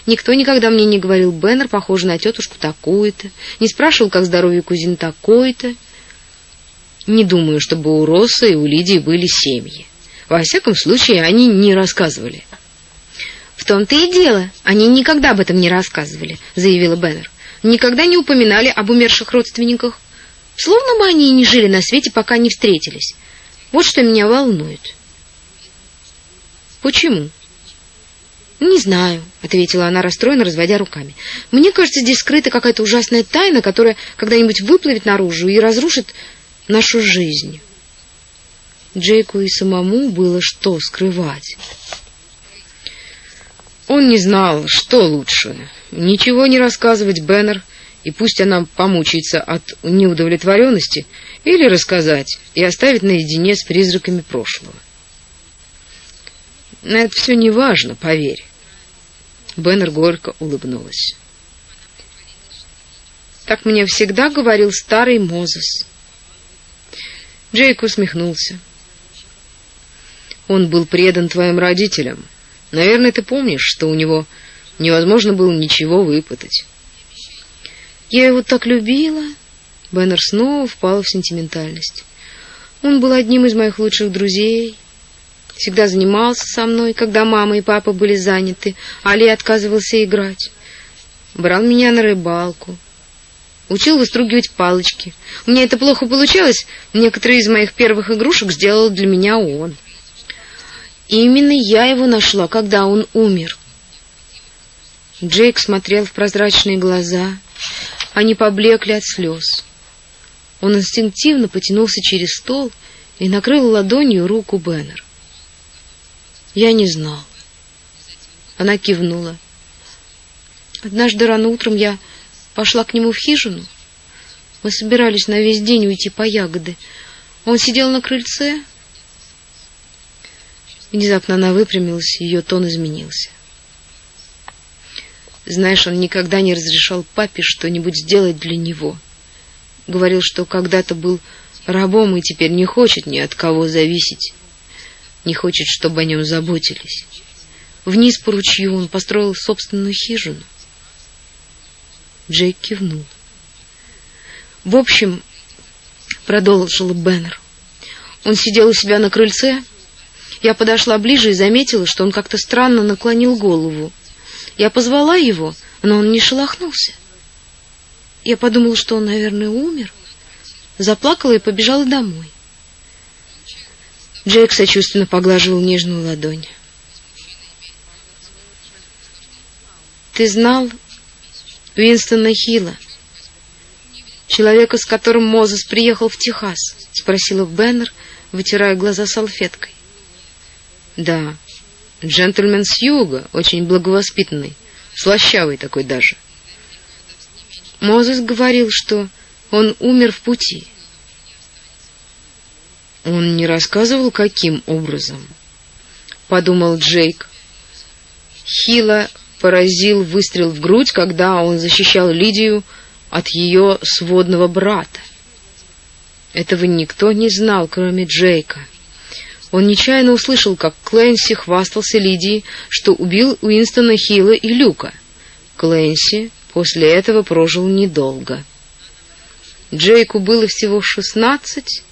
Никто никогда мне не говорил, Беннер похож на тетушку такую-то, не спрашивал, как здоровье кузин такой-то. Не думаю, чтобы у Росса и у Лидии были семьи. Во всяком случае, они не рассказывали. Том-то и дело, они никогда об этом не рассказывали, заявила Беннер. Никогда не упоминали об умерших родственниках. Словно бы они и не жили на свете, пока не встретились. Вот что меня волнует. Почему? Не знаю, ответила она расстроенно, разводя руками. Мне кажется, здесь скрыта какая-то ужасная тайна, которая когда-нибудь выплывет наружу и разрушит нашу жизнь. Джейку и самому было что скрывать. Он не знал, что лучше: ничего не рассказывать Беннер, и пусть она помучается от неудовлетворенности, или рассказать и оставить наедине с призраками прошлого. Но это все не важно, поверь. Беннер горько улыбнулась. Так мне всегда говорил старый Мозес. Джейк усмехнулся. Он был предан твоим родителям. Наверное, ты помнишь, что у него невозможно было ничего выпытать. Я его так любила. Беннер снова впал в сентиментальность. Он был одним из моих лучших друзей всегда занимался со мной, когда мама и папа были заняты, а Али отказывался играть. Брал меня на рыбалку. Учил выстругивать палочки. У меня это плохо получалось. Некоторые из моих первых игрушек сделал для меня он. Именно я его нашла, когда он умер. Джейк смотрел в прозрачные глаза. Они поблекли от слез. Он инстинктивно потянулся через стол и накрыл ладонью руку Беннер. Я не знал. Она кивнула. Однажды рано утром я пошла к нему в хижину. Мы собирались на весь день уйти по ягоды. Он сидел на крыльце. Внезапно она выпрямилась, ее тон изменился. Знаешь, он никогда не разрешал папе что-нибудь сделать для него. Говорил, что когда-то был рабом и теперь не хочет ни от кого зависеть не хочет, чтобы о нем заботились. Вниз по ручью он построил собственную хижину. Джейк кивнул. В общем, продолжил Беннер. Он сидел у себя на крыльце. Я подошла ближе и заметила, что он как-то странно наклонил голову. Я позвала его, но он не шелохнулся. Я подумала, что он, наверное, умер. Заплакала и побежала домой. Джейк сочувственно поглаживал нежную ладонь. Ты знал Уинстона Хилла, человека, с которым Мозес приехал в Техас? спросила Беннер, вытирая глаза салфеткой. Да, джентльмен с юга, очень благовоспитанный, слащавый такой даже. Мозес говорил, что он умер в пути. Он не рассказывал, каким образом, подумал Джейк. Хила поразил выстрел в грудь, когда он защищал Лидию от ее сводного брата. Этого никто не знал, кроме Джейка. Он нечаянно услышал, как Клэнси хвастался Лидии, что убил Уинстона Хилла и Люка. Клэнси после этого прожил недолго. Джейку было всего шестнадцать,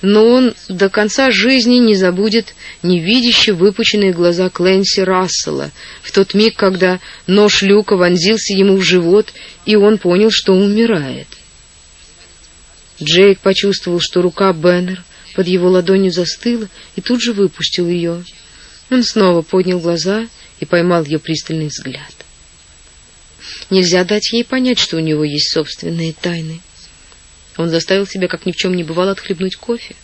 но он до конца жизни не забудет невидяще выпученные глаза Клэнси Рассела в тот миг, когда нож люка вонзился ему в живот, и он понял, что умирает. Джейк почувствовал, что рука Беннер под его ладонью застыла, и тут же выпустил ее. Он снова поднял глаза и поймал ее пристальный взгляд. Нельзя дать ей понять, что у него есть собственные тайны. Он заставил себя, как ни в чем не бывало, отхлебнуть кофе.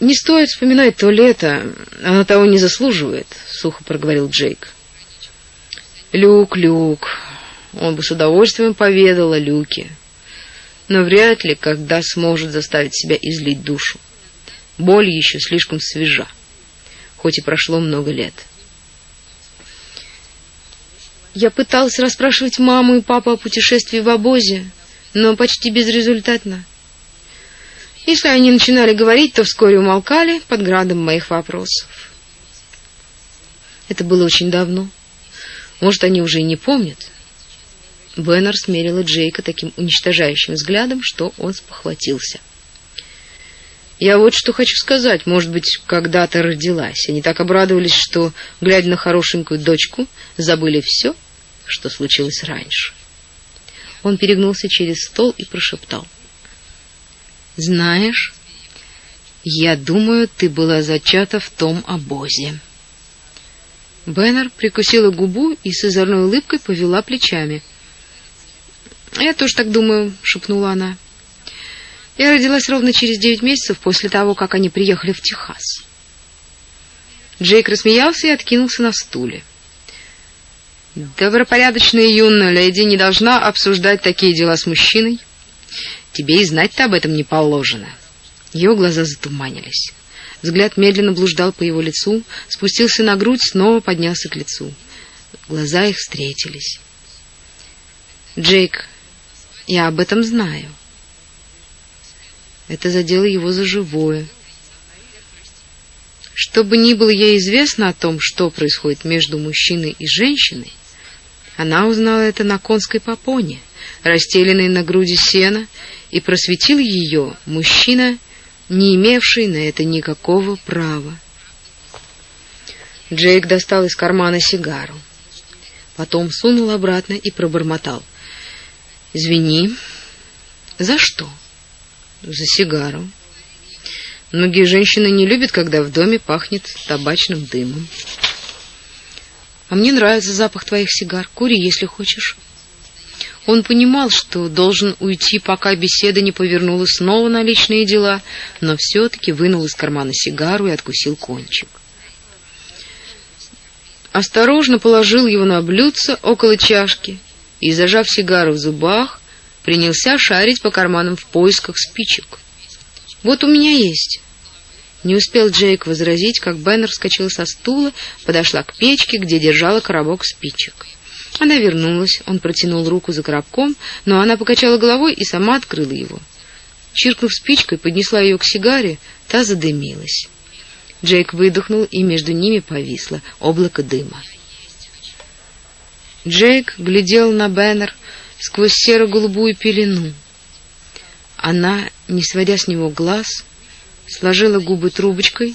«Не стоит вспоминать то лето, она того не заслуживает», — сухо проговорил Джейк. «Люк, Люк, он бы с удовольствием поведал о Люке, но вряд ли когда сможет заставить себя излить душу. Боль еще слишком свежа, хоть и прошло много лет». Я пыталась расспрашивать маму и папу о путешествии в обозе, но почти безрезультатно. Если они начинали говорить, то вскоре умолкали под градом моих вопросов. Это было очень давно. Может, они уже и не помнят. Беннер смерила Джейка таким уничтожающим взглядом, что он спохватился. Я вот что хочу сказать. Может быть, когда-то родилась. Они так обрадовались, что, глядя на хорошенькую дочку, забыли все, что случилось раньше. Он перегнулся через стол и прошептал. «Знаешь, я думаю, ты была зачата в том обозе». Беннер прикусила губу и с озорной улыбкой повела плечами. «Я тоже так думаю», — шепнула она. «Я родилась ровно через девять месяцев после того, как они приехали в Техас». Джейк рассмеялся и откинулся на стуле. Добропорядочная юная леди не должна обсуждать такие дела с мужчиной. Тебе и знать-то об этом не положено. Ее глаза затуманились. Взгляд медленно блуждал по его лицу, спустился на грудь, снова поднялся к лицу. Глаза их встретились. Джейк, я об этом знаю. Это задело его за живое. Что бы ни было ей известно о том, что происходит между мужчиной и женщиной, она узнала это на конской попоне, расстеленной на груди сена, и просветил ее мужчина, не имевший на это никакого права. Джейк достал из кармана сигару. Потом сунул обратно и пробормотал. «Извини. За что?» «За сигару. Многие женщины не любят, когда в доме пахнет табачным дымом». А мне нравится запах твоих сигар. Кури, если хочешь. Он понимал, что должен уйти, пока беседа не повернулась снова на личные дела, но все-таки вынул из кармана сигару и откусил кончик. Осторожно положил его на блюдце около чашки и, зажав сигару в зубах, принялся шарить по карманам в поисках спичек. «Вот у меня есть». Не успел Джейк возразить, как Беннер вскочила со стула, подошла к печке, где держала коробок спичек. Она вернулась, он протянул руку за коробком, но она покачала головой и сама открыла его. Чиркнув спичкой, поднесла ее к сигаре, та задымилась. Джейк выдохнул, и между ними повисло облако дыма. Джейк глядел на Беннер сквозь серо-голубую пелену. Она, не сводя с него глаз, сложила губы трубочкой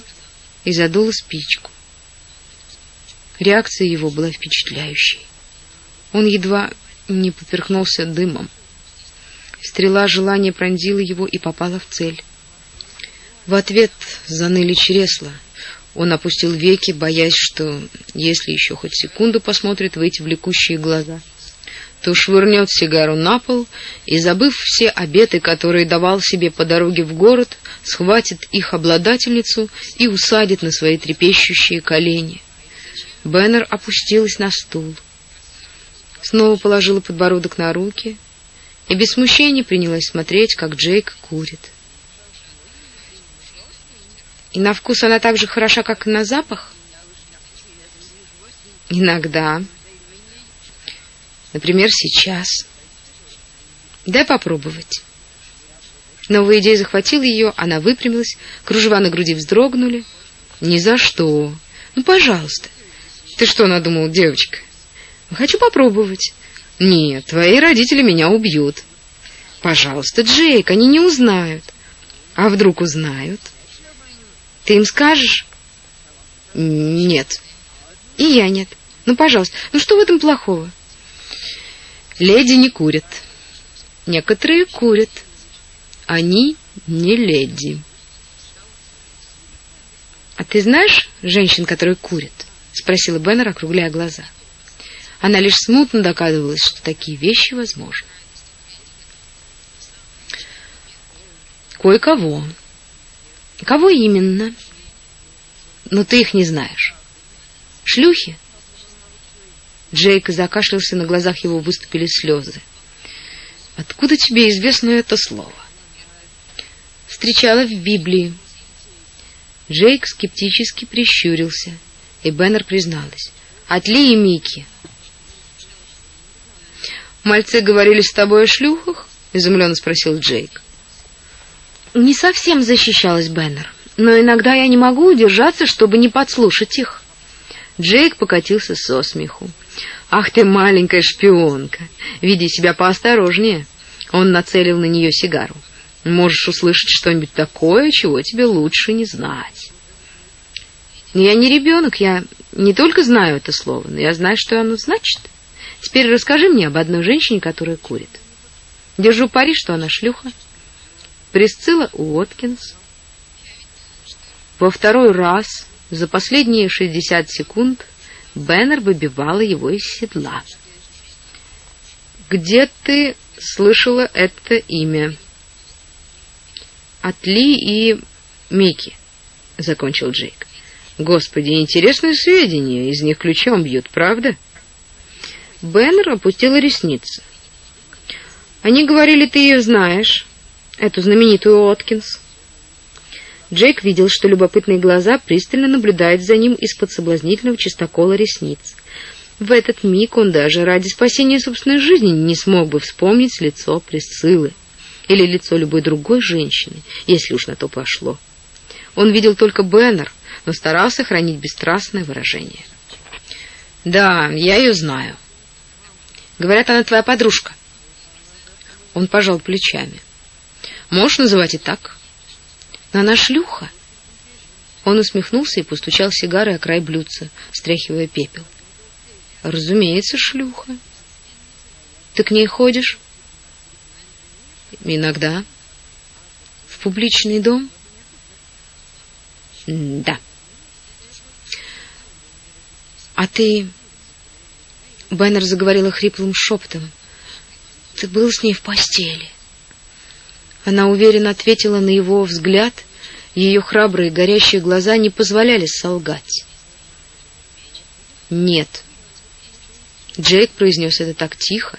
и задула спичку. Реакция его была впечатляющей. Он едва не поперхнулся дымом. Стрела желания пронзила его и попала в цель. В ответ заныли чресла. Он опустил веки, боясь, что, если еще хоть секунду посмотрит в эти влекущие глаза, то швырнет сигару на пол и, забыв все обеты, которые давал себе по дороге в город, схватит их обладательницу и усадит на свои трепещущие колени. Беннер опустилась на стул, снова положила подбородок на руки и без смущения принялась смотреть, как Джейк курит. И на вкус она так же хороша, как и на запах? Иногда. Например, сейчас. Дай попробовать. Новая идея захватила ее, она выпрямилась, кружева на груди вздрогнули. Ни за что. Ну, пожалуйста. Ты что надумала, девочка? Хочу попробовать. Нет, твои родители меня убьют. Пожалуйста, Джейк, они не узнают. А вдруг узнают? Ты им скажешь? Нет. И я нет. Ну, пожалуйста, ну что в этом плохого? Леди не курят. Некоторые курят. Они не леди. А ты знаешь женщин, которые курят? спросила Беннер, округляя глаза. Она лишь смутно догадывалась, что такие вещи возможны. Кое-кого. Кого именно? Но ты их не знаешь. Шлюхи? Джейк закашлялся, на глазах его выступили слезы. Откуда тебе известно это слово? Встречала в Библии. Джейк скептически прищурился, и Беннер призналась: "Отли и Мики". Мальцы говорили с тобой о шлюхах? изумленно спросил Джейк. Не совсем защищалась Беннер, но иногда я не могу удержаться, чтобы не подслушать их. Джейк покатился со смеху. Ах ты маленькая шпионка, веди себя поосторожнее. Он нацелил на нее сигару. Можешь услышать что-нибудь такое, чего тебе лучше не знать. Я не ребенок, я не только знаю это слово, но я знаю, что оно значит. Теперь расскажи мне об одной женщине, которая курит. Держу пари, что она шлюха. Присцилла Уоткинс. Во второй раз за последние 60 секунд Беннер выбивала его из седла. Где ты слышала это имя? От Ли и Мики, закончил Джейк. Господи, интересные сведения, из них ключом бьют, правда? Беннер опустила ресницы. Они говорили, ты ее знаешь эту знаменитую Откинс. Джейк видел, что любопытные глаза пристально наблюдают за ним из-под соблазнительного чистокола ресниц. В этот миг он даже ради спасения собственной жизни не смог бы вспомнить лицо Присциллы или лицо любой другой женщины, если уж на то пошло. Он видел только Беннер, но старался хранить бесстрастное выражение. «Да, я ее знаю. Говорят, она твоя подружка». Он пожал плечами. Можешь называть и так. Но она шлюха. Он усмехнулся и постучал сигарой о край блюдца, стряхивая пепел. Разумеется, шлюха. Ты к ней ходишь? Иногда. В публичный дом? Да. А ты... Беннер заговорила хриплым шепотом. Ты был с ней в постели. Она уверенно ответила на его взгляд, ее храбрые горящие глаза не позволяли солгать. Нет. Джейк произнес это так тихо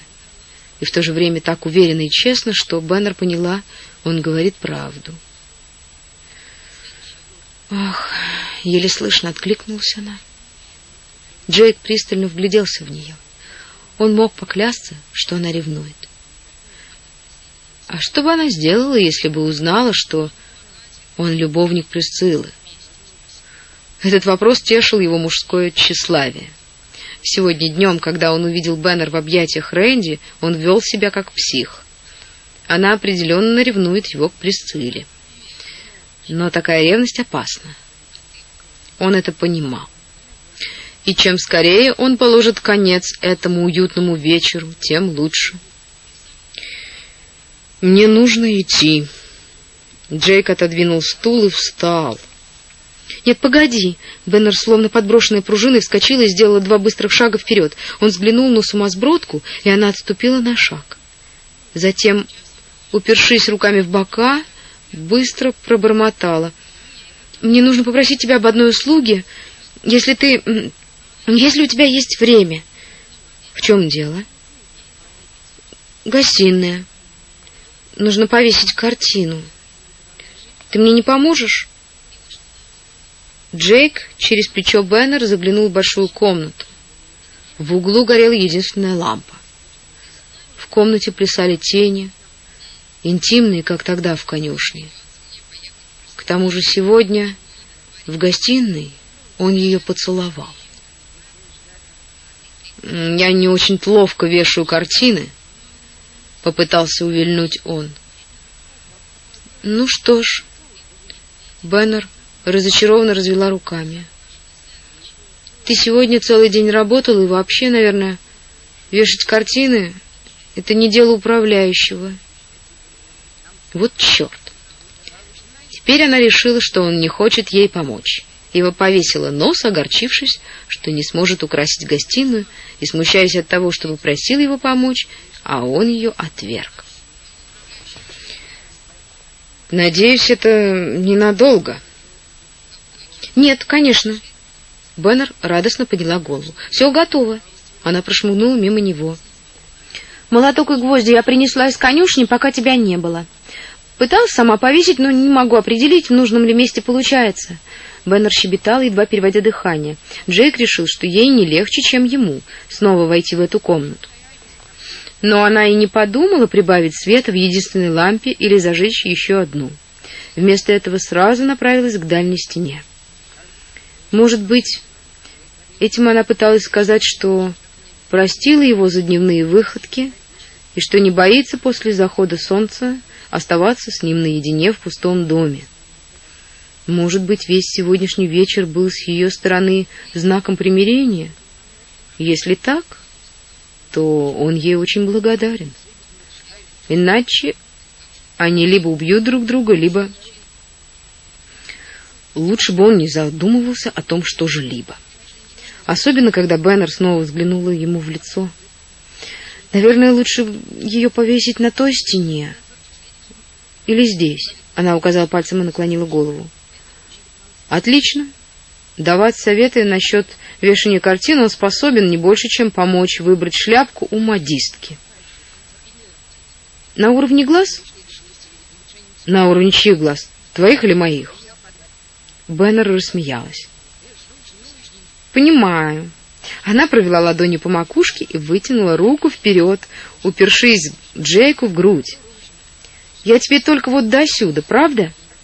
и в то же время так уверенно и честно, что Беннер поняла, он говорит правду. Ах, еле слышно откликнулся она. Джейк пристально вгляделся в нее. Он мог поклясться, что она ревнует. А что бы она сделала, если бы узнала, что он любовник Присциллы? Этот вопрос тешил его мужское тщеславие. Сегодня днем, когда он увидел Беннер в объятиях Рэнди, он вел себя как псих. Она определенно ревнует его к Присцилле. Но такая ревность опасна. Он это понимал. И чем скорее он положит конец этому уютному вечеру, тем лучше. Мне нужно идти. Джейк отодвинул стул и встал. Нет, погоди. Беннер, словно подброшенная пружиной, вскочила и сделала два быстрых шага вперед. Он взглянул на сумасбродку, и она отступила на шаг. Затем, упершись руками в бока, быстро пробормотала: "Мне нужно попросить тебя об одной услуге, если ты если у тебя есть время". В чем дело? Гостиная. Нужно повесить картину. Ты мне не поможешь? Джейк через плечо Беннер заглянул в большую комнату. В углу горела единственная лампа. В комнате плясали тени, интимные, как тогда в конюшне. К тому же сегодня в гостиной он ее поцеловал. Я не очень ловко вешаю картины, — попытался увильнуть он. «Ну что ж...» Беннер разочарованно развела руками. «Ты сегодня целый день работал, и вообще, наверное, вешать картины — это не дело управляющего». Вот черт! Теперь она решила, что он не хочет ей помочь. Его повесила нос, огорчившись, что не сможет украсить гостиную, и смущаясь от того, что попросил его помочь, а он ее отверг. Надеюсь, это ненадолго. Нет, конечно. Беннер радостно подняла голову. Все готово. Она прошмыгнула мимо него. Молоток и гвозди я принесла из конюшни, пока тебя не было. Пыталась сама повесить, но не могу определить, в нужном ли месте получается. Беннер щебетал, едва переводя дыхание. Джейк решил, что ей не легче, чем ему, снова войти в эту комнату. Но она и не подумала прибавить света в единственной лампе или зажечь еще одну. Вместо этого сразу направилась к дальней стене. Может быть, этим она пыталась сказать, что простила его за дневные выходки и что не боится после захода солнца оставаться с ним наедине в пустом доме. Может быть, весь сегодняшний вечер был с ее стороны знаком примирения? Если так, то он ей очень благодарен. Иначе они либо убьют друг друга, либо... Лучше бы он не задумывался о том, что же либо. Особенно, когда Беннер снова взглянула ему в лицо. Наверное, лучше ее повесить на той стене. Или здесь. Она указала пальцем и наклонила голову. Отлично. Давать советы насчет вешания картин он способен не больше, чем помочь выбрать шляпку у модистки. На уровне глаз? На уровне чьих глаз? Твоих или моих? Беннер рассмеялась. Понимаю. Она провела ладонью по макушке и вытянула руку вперед, упершись Джейку в грудь. Я тебе только вот до сюда, правда?